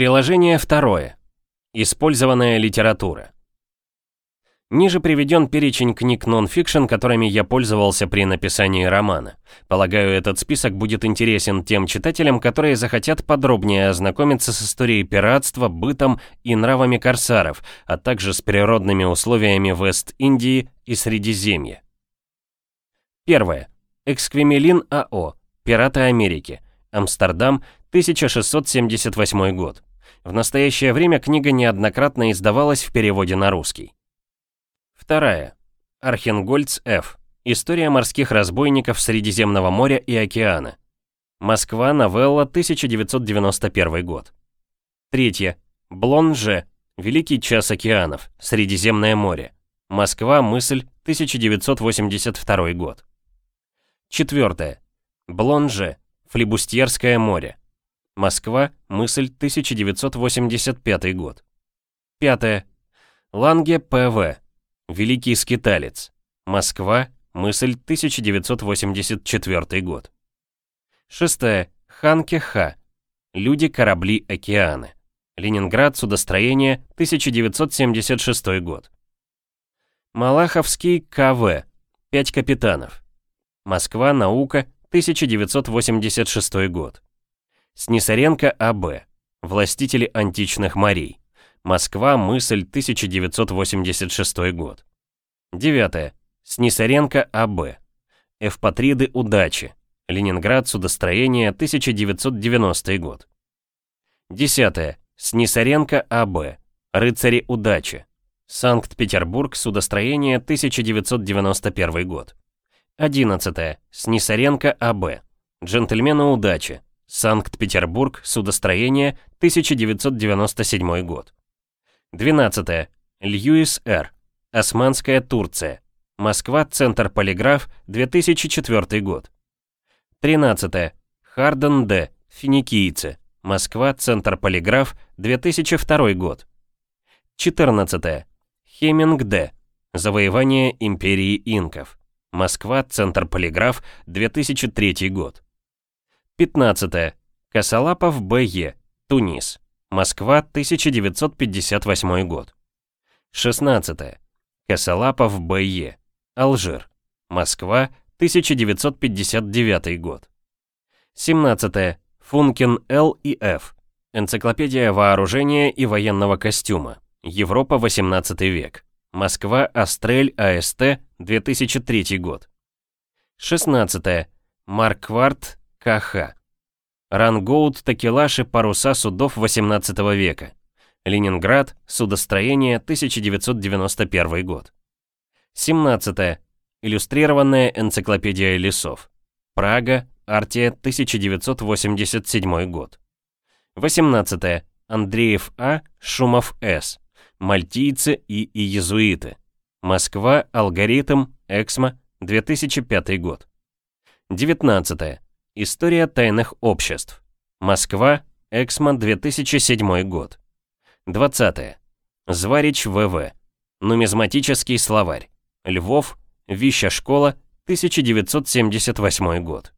Приложение второе. Использованная литература. Ниже приведен перечень книг нон-фикшн, которыми я пользовался при написании романа. Полагаю, этот список будет интересен тем читателям, которые захотят подробнее ознакомиться с историей пиратства, бытом и нравами корсаров, а также с природными условиями Вест-Индии и Средиземья. Первое. Эксквемелин АО. Пираты Америки. Амстердам, 1678 год. В настоящее время книга неоднократно издавалась в переводе на русский. Вторая. Архенгольц Ф. История морских разбойников Средиземного моря и океана. Москва, новелла, 1991 год. Третье. Блон Ж. Великий час океанов. Средиземное море. Москва, мысль, 1982 год. Четвертое. Блон Ж. Флибустьерское море. Москва, мысль, 1985 год. Пятое. Ланге П.В. Великий скиталец. Москва, мысль, 1984 год. Шестое. Ханке Х. Люди, корабли, океаны. Ленинград, судостроение, 1976 год. Малаховский К.В. Пять капитанов. Москва, наука, 1986 год. Снисаренко А.Б. Властители античных морей. Москва, мысль, 1986 год. 9. Снисаренко А.Б. Эвпатриды удачи. Ленинград, судостроение, 1990 год. 10. Снисаренко А.Б. Рыцари удачи. Санкт-Петербург, судостроение, 1991 год. 11. Снисаренко А.Б. Джентльмены удачи. Санкт-Петербург, судостроение, 1997 год. 12. Льюис Р. Османская Турция. Москва, Центр Полиграф, 2004 год. 13. Харден Д. Финикийцы. Москва, Центр Полиграф, 2002 год. 14. Хеминг Д. Завоевание империи инков. Москва, Центр Полиграф, 2003 год. 15. Косолапов Б.Е. Тунис. Москва, 1958 год. 16. Косолапов Б.Е. Алжир. Москва, 1959 год. 17. Функин Л. и Ф. Энциклопедия вооружения и военного костюма. Европа, 18 век. Москва, Астрель, АСТ, 2003 год. 16. Маркварт, КХ. Рангоут, такелаши, паруса судов 18 века. Ленинград, судостроение, 1991 год. 17. Иллюстрированная энциклопедия лесов. Прага, Артия, 1987 год. 18. Андреев А, Шумов С. Мальтийцы и иезуиты. Москва, алгоритм, Эксмо, 2005 год. 19. История тайных обществ. Москва, Эксмо, 2007 год. 20. Зварич ВВ. Нумизматический словарь. Львов, Вища школа, 1978 год.